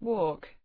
walk.